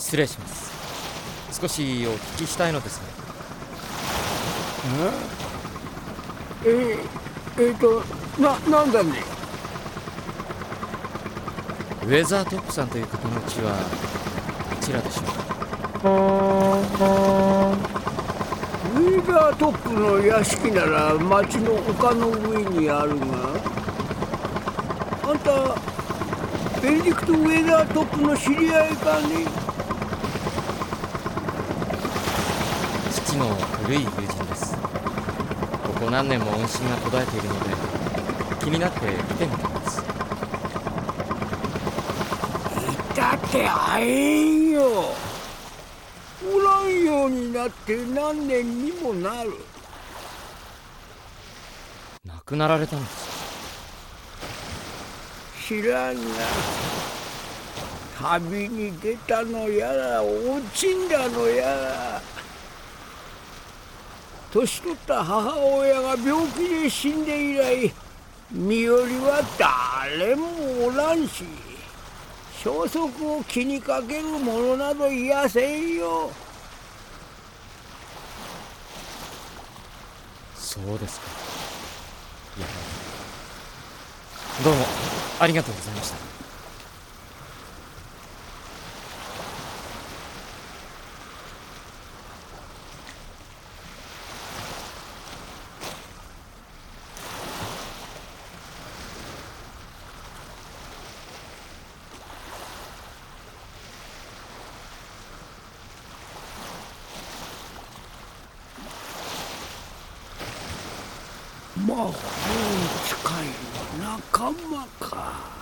失礼します。少しお聞きしたいのですがえええー、とななんだね。ウェザートップさんという方の家はどちらでしょうか？ウェザートップの屋敷なら町の丘の上にあるがあんたベネディクト・ウェザートップの知り合いかね？父の古い友人です。ここ何年も音信が途絶えているので気になって見てみたんです。いたって会えんよ。おらんようになって何年にもなる。亡くなられたんです。知らんが旅に出たのやら落ちんだのやら年取った母親が病気で死んで以来身寄りは誰もおらんし消息を気にかける者などいやせんよ。そうですか。いやどうもありがとうございました。魔法使いの仲間か。